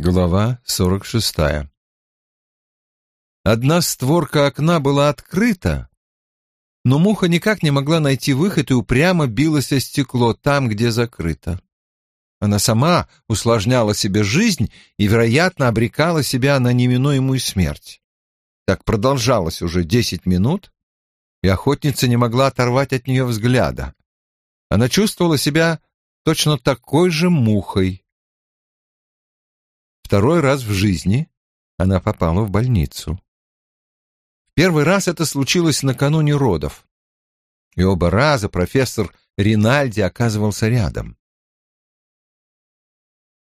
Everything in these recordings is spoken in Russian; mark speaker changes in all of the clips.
Speaker 1: Глава сорок шестая Одна створка окна была открыта, но муха никак не могла найти выход и упрямо билась о стекло там, где закрыто. Она сама усложняла себе жизнь и, вероятно, обрекала себя на неминуемую смерть. Так продолжалось уже десять минут, и охотница не могла оторвать от нее взгляда. Она чувствовала себя точно такой же мухой, Второй раз в жизни она попала в больницу. Первый раз это случилось накануне родов. И оба раза профессор Ринальди оказывался рядом.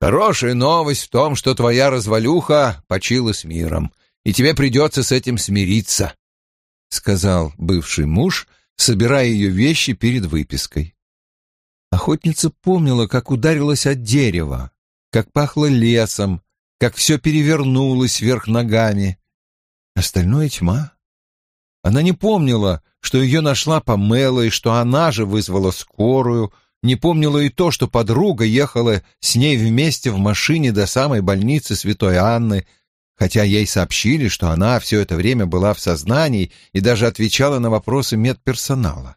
Speaker 1: «Хорошая новость в том, что твоя развалюха почила с миром, и тебе придется с этим смириться», — сказал бывший муж, собирая ее вещи перед выпиской. Охотница помнила, как ударилась от дерева, как пахло лесом, как все перевернулось вверх ногами. Остальное тьма. Она не помнила, что ее нашла Памела и что она же вызвала скорую, не помнила и то, что подруга ехала с ней вместе в машине до самой больницы Святой Анны, хотя ей сообщили, что она все это время была в сознании и даже отвечала на вопросы медперсонала.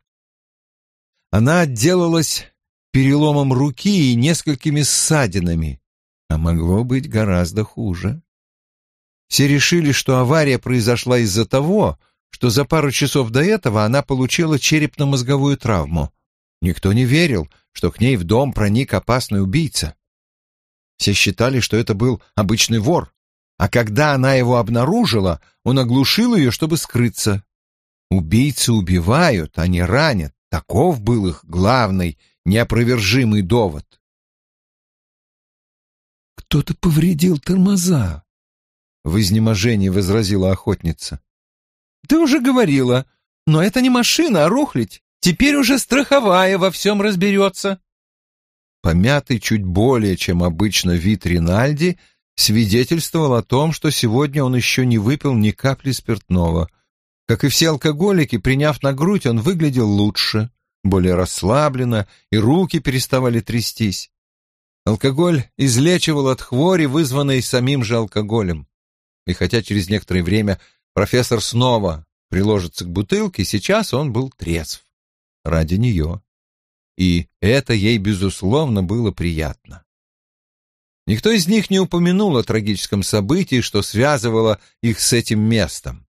Speaker 1: Она отделалась переломом руки и несколькими ссадинами, а могло быть гораздо хуже. Все решили, что авария произошла из-за того, что за пару часов до этого она получила черепно-мозговую травму. Никто не верил, что к ней в дом проник опасный убийца. Все считали, что это был обычный вор, а когда она его обнаружила, он оглушил ее, чтобы скрыться. Убийцы убивают, а не ранят. Таков был их главный, неопровержимый довод. «Кто-то повредил тормоза», — в изнеможении возразила охотница. «Ты уже говорила, но это не машина, а рухлить. Теперь уже страховая во всем разберется». Помятый чуть более, чем обычно, вид Ринальди свидетельствовал о том, что сегодня он еще не выпил ни капли спиртного. Как и все алкоголики, приняв на грудь, он выглядел лучше, более расслабленно, и руки переставали трястись. Алкоголь излечивал от хвори, вызванной самим же алкоголем. И хотя через некоторое время профессор снова приложится к бутылке, сейчас он был трезв. Ради нее. И это ей, безусловно, было приятно. Никто из них не упомянул о трагическом событии, что связывало их с этим местом.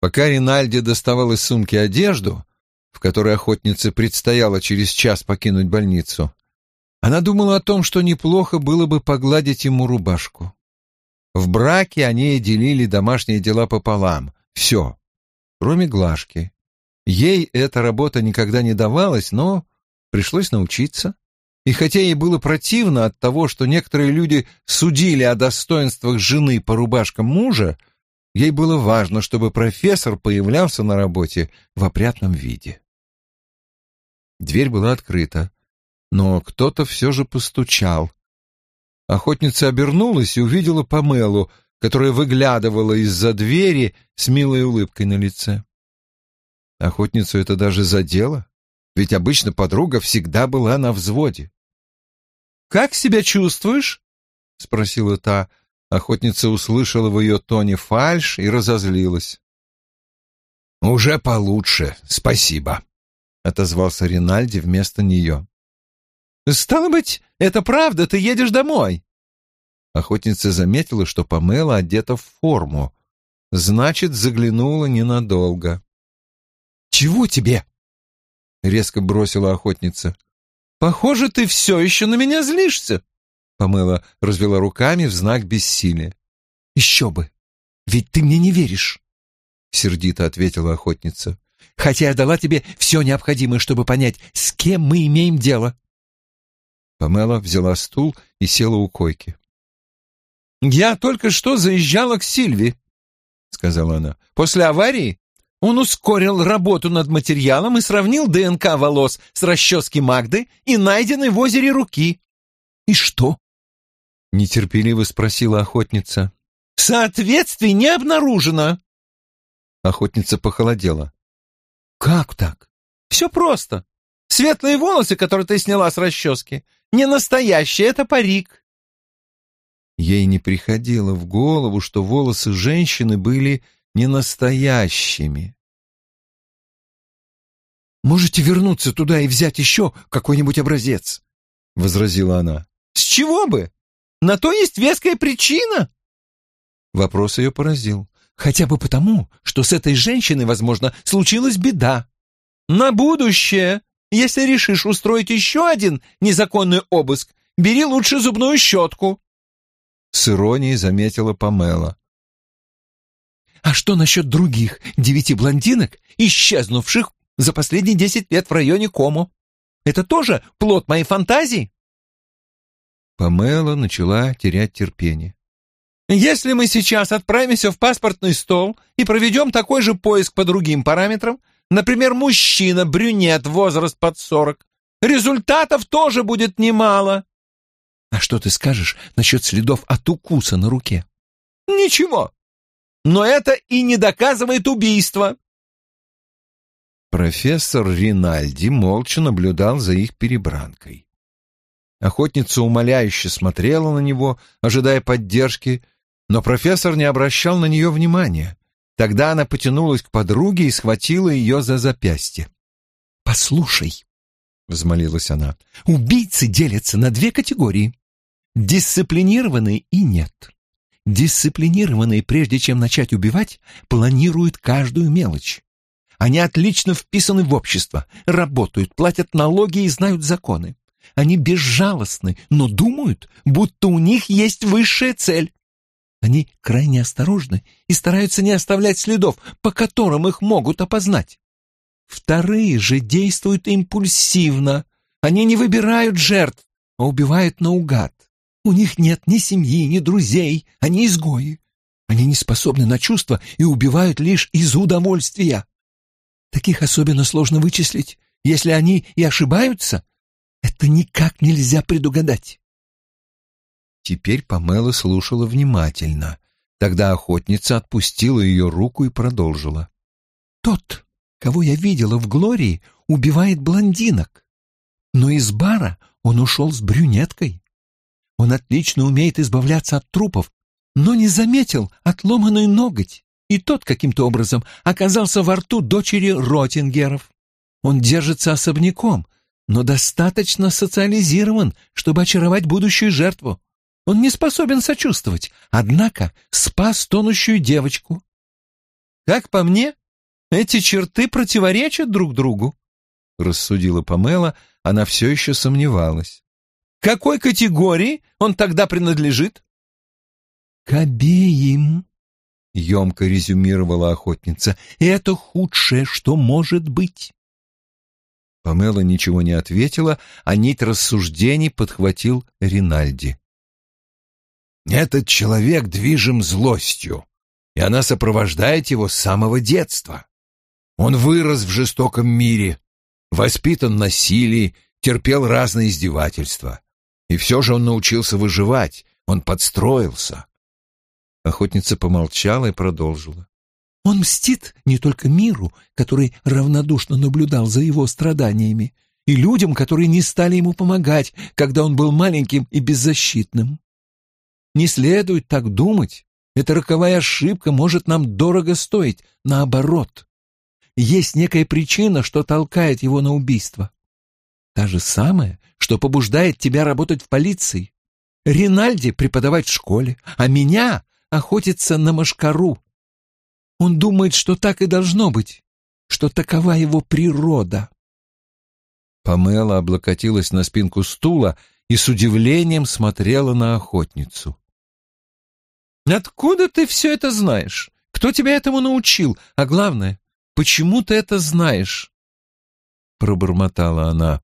Speaker 1: Пока Ринальди доставал из сумки одежду, в которой охотнице предстояло через час покинуть больницу, она думала о том, что неплохо было бы погладить ему рубашку. В браке они делили домашние дела пополам. Все, кроме глажки. Ей эта работа никогда не давалась, но пришлось научиться. И хотя ей было противно от того, что некоторые люди судили о достоинствах жены по рубашкам мужа, ей было важно, чтобы профессор появлялся на работе в опрятном виде. Дверь была открыта но кто-то все же постучал. Охотница обернулась и увидела Памелу, которая выглядывала из-за двери с милой улыбкой на лице. Охотницу это даже задело, ведь обычно подруга всегда была на взводе. «Как себя чувствуешь?» — спросила та. Охотница услышала в ее тоне фальшь и разозлилась. «Уже получше, спасибо», — отозвался Ринальди вместо нее. «Стало быть, это правда, ты едешь домой?» Охотница заметила, что Памела одета в форму. Значит, заглянула ненадолго. «Чего тебе?» — резко бросила охотница. «Похоже, ты все еще на меня злишься!» Памела развела руками в знак бессилия. «Еще бы! Ведь ты мне не веришь!» — сердито ответила охотница. «Хотя я дала тебе все необходимое, чтобы понять, с кем мы имеем дело. Памела взяла стул и села у койки. «Я только что заезжала к Сильви», — сказала она. «После аварии он ускорил работу над материалом и сравнил ДНК волос с расчески Магды и найденной в озере руки». «И что?» — нетерпеливо спросила охотница. «Соответствий не обнаружено». Охотница похолодела. «Как так?» «Все просто. Светлые волосы, которые ты сняла с расчески, не настоящие, это парик. Ей не приходило в голову, что волосы женщины были не настоящими.
Speaker 2: «Можете вернуться туда и взять еще какой-нибудь образец», — возразила она.
Speaker 1: «С чего бы? На то есть веская причина?»
Speaker 2: Вопрос ее поразил. «Хотя бы потому, что с этой женщиной, возможно, случилась беда.
Speaker 1: На будущее, если решишь устроить еще один незаконный обыск, бери лучше зубную щетку».
Speaker 2: С иронией заметила Памела.
Speaker 1: «А что насчет других девяти блондинок, исчезнувших за последние десять лет в районе Кому? Это тоже плод моей фантазии?»
Speaker 2: Памела начала терять терпение.
Speaker 1: «Если мы сейчас отправимся в паспортный стол и проведем такой же поиск по другим параметрам, например, мужчина, брюнет, возраст под сорок, результатов тоже будет немало».
Speaker 2: «А что ты скажешь насчет следов от укуса на руке?»
Speaker 1: «Ничего. Но это и не доказывает убийство».
Speaker 2: Профессор Ринальди молча наблюдал за их перебранкой. Охотница умоляюще смотрела на него, ожидая поддержки, но профессор не обращал на нее внимания. Тогда она потянулась к подруге и схватила ее за запястье. «Послушай», — взмолилась она, — «убийцы делятся на две категории — дисциплинированные и нет. Дисциплинированные, прежде чем начать убивать, планируют каждую мелочь. Они отлично вписаны в общество, работают, платят налоги и знают законы. Они безжалостны, но думают, будто у них есть высшая цель. Они крайне осторожны и стараются не оставлять следов, по которым их могут опознать. Вторые же действуют импульсивно. Они не выбирают жертв, а убивают наугад. У них нет ни семьи, ни друзей, они изгои. Они не способны на чувства и убивают лишь из удовольствия. Таких особенно сложно вычислить. Если они и ошибаются, это никак нельзя предугадать. Теперь Памела слушала внимательно. Тогда охотница отпустила ее руку и продолжила. «Тот, кого я видела в Глории, убивает блондинок. Но из бара он ушел с брюнеткой. Он отлично умеет избавляться от трупов, но не заметил отломанный ноготь и тот каким-то образом оказался во рту дочери Ротингеров. Он держится особняком, но достаточно социализирован, чтобы очаровать будущую жертву. Он не способен сочувствовать, однако спас тонущую девочку.
Speaker 1: Как по мне, эти черты противоречат друг другу, рассудила Памела, она все еще сомневалась. Какой категории он тогда принадлежит?
Speaker 2: К обеим, — емко резюмировала охотница. «Это худшее, что может быть». Памела ничего не ответила, а нить рассуждений подхватил Ринальди. «Этот человек движим злостью, и она сопровождает его с самого детства. Он вырос в жестоком мире, воспитан на силе, терпел разные издевательства. И все же он научился выживать, он подстроился. Охотница помолчала и продолжила. Он мстит не только миру, который равнодушно наблюдал за его страданиями, и людям, которые не стали ему помогать, когда он был маленьким и беззащитным. Не следует так думать. Эта роковая ошибка может нам дорого стоить. Наоборот. Есть некая причина, что толкает его на убийство. Та же самая, что побуждает тебя работать в полиции. Ринальди преподавать в школе, а меня охотится на мошкару. Он думает, что так и должно быть, что такова его природа. Памела облокотилась на спинку стула и с удивлением смотрела на охотницу.
Speaker 1: «Откуда ты все это знаешь? Кто тебя этому научил? А главное, почему ты это знаешь?»
Speaker 2: Пробормотала она.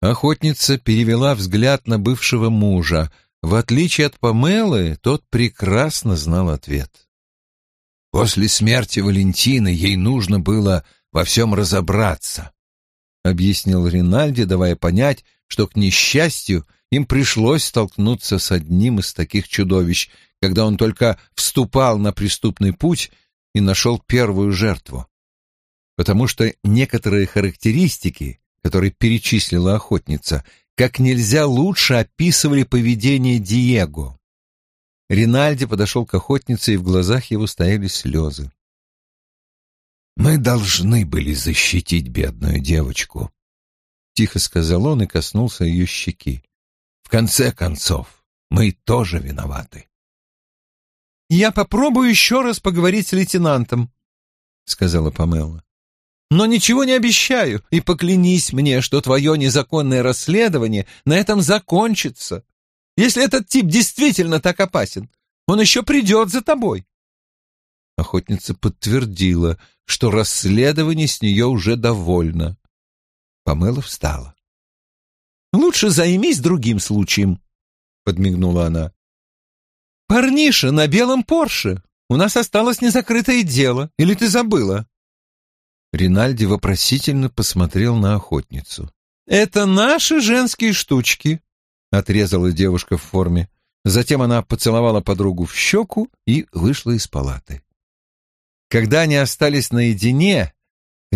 Speaker 2: Охотница перевела взгляд на бывшего мужа — в отличие от Памелы, тот прекрасно знал ответ. После смерти Валентины ей нужно было во всем разобраться, объяснил Ринальди, давая понять, что, к несчастью, им пришлось столкнуться с одним из таких чудовищ, когда он только вступал на преступный путь и нашел первую жертву. Потому что некоторые характеристики, которые перечислила охотница, как нельзя лучше описывали поведение Диего. Ринальди подошел к охотнице, и в глазах его стояли слезы. «Мы должны были защитить бедную девочку», — тихо сказал он и коснулся ее щеки. «В конце концов, мы тоже виноваты».
Speaker 1: «Я попробую еще раз поговорить с лейтенантом», — сказала Памела. «Но ничего не обещаю, и поклянись мне, что твое незаконное расследование на этом закончится. Если этот тип действительно так опасен, он еще придет за тобой».
Speaker 2: Охотница подтвердила, что расследование с нее уже довольно. Памела встала.
Speaker 1: «Лучше займись другим случаем», — подмигнула она. «Парниша на белом Порше. У нас осталось незакрытое дело. Или ты забыла?»
Speaker 2: Ринальди вопросительно посмотрел на охотницу.
Speaker 1: «Это наши женские штучки», — отрезала девушка в форме. Затем она поцеловала подругу в щеку и вышла из палаты. Когда они остались наедине,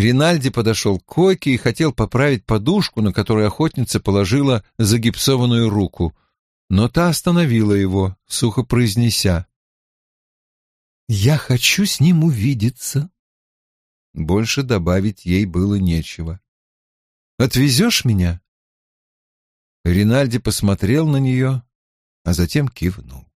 Speaker 1: Ринальди подошел к койке и хотел поправить подушку, на которой охотница положила загипсованную руку — но та остановила его, сухо произнеся. «Я хочу с ним увидеться». Больше добавить ей было нечего. «Отвезешь меня?» Ринальди посмотрел на нее, а затем кивнул.